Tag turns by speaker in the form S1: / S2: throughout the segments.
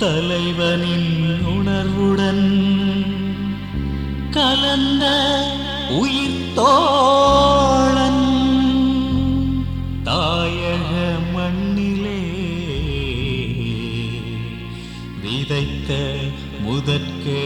S1: தலைவனின் உணர்வுடன் கலந்த உயிர் தோழன் தாயக மண்ணிலே விதைத்த முதற்கே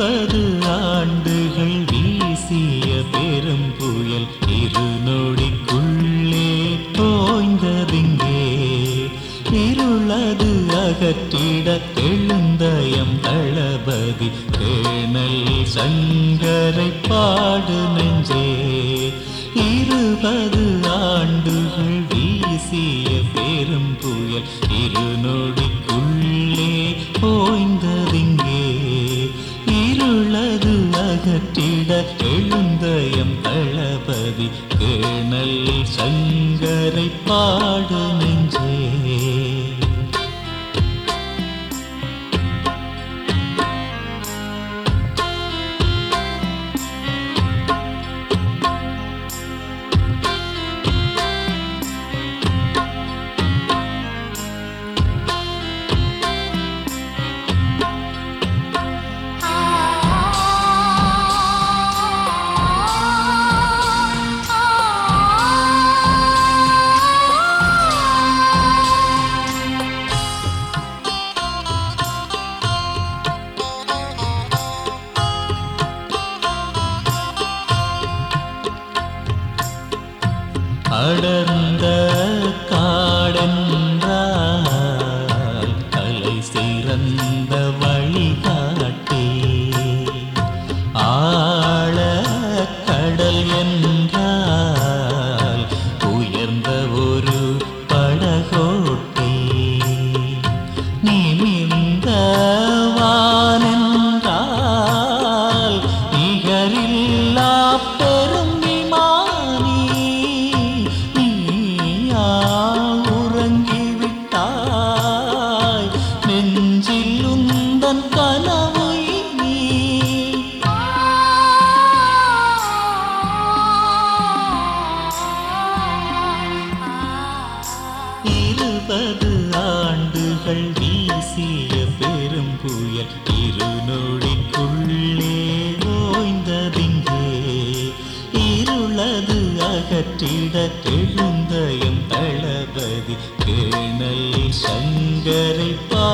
S1: இருபது ஆண்டுகள் வீசிய பெரும் புயல் இரு நொடிக்குள்ளே தோய்ந்ததிங்கே இருளது அகற்றிட எழுந்தயம் தளபதி கேணல் சங்கரை பாடு நெஞ்சே. இருபது இருளது அகற்றிட எழுந்தயம் தளபதி கேணல் சங்கரை பாடுமே. அடர்ந்த இருபது ஆண்டுகள் வீசிய பெரும் புயல் இரு ஓய்ந்ததிங்கே இருளது அகற்றிட எழுந்தயம் கணபதி கேணல் சங்கரை பா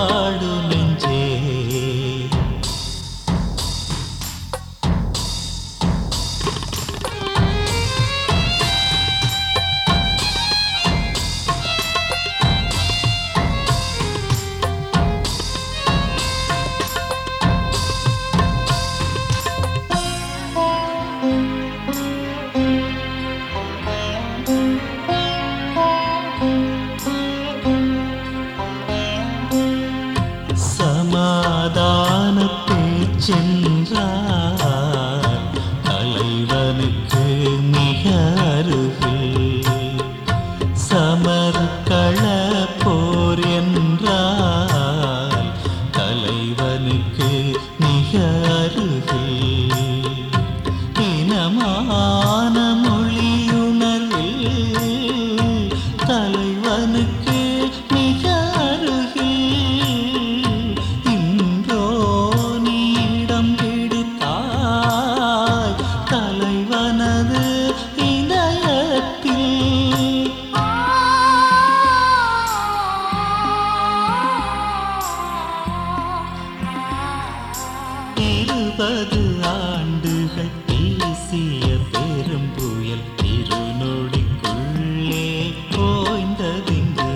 S1: தலைவனுக்கு மிக அருகில். பேசிய பெரும் புயல் திருநொடிக்குள்ளே ஓய்ந்ததிங்கே.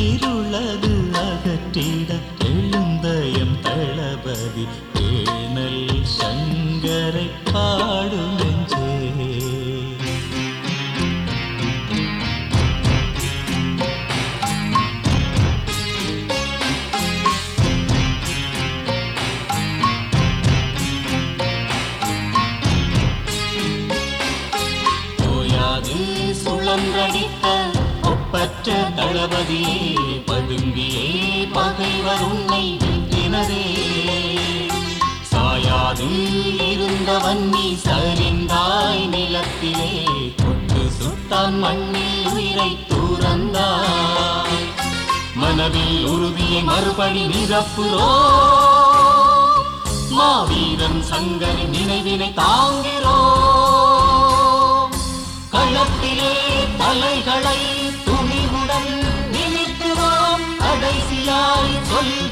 S1: இருளது அகற்றிட எழுந்தயம் தளபதி பேணல் சங்கரை பா தளபதியே பதுங்கியே பகைவர் உன்னை வீழ்த்தினரே சாயாது இருந்தவன் நீ சரிந்தாய் நிலத்திலே தொட்டு சுட்டான் மண்ணில் உயிரை தூரந்தாய் மனதில் உறுதியை மறுபடி நிரப்புறோ. மாவீரன் சங்கரி நினைவினை தாங்கிறோ. களத்திலே தலைகளை Come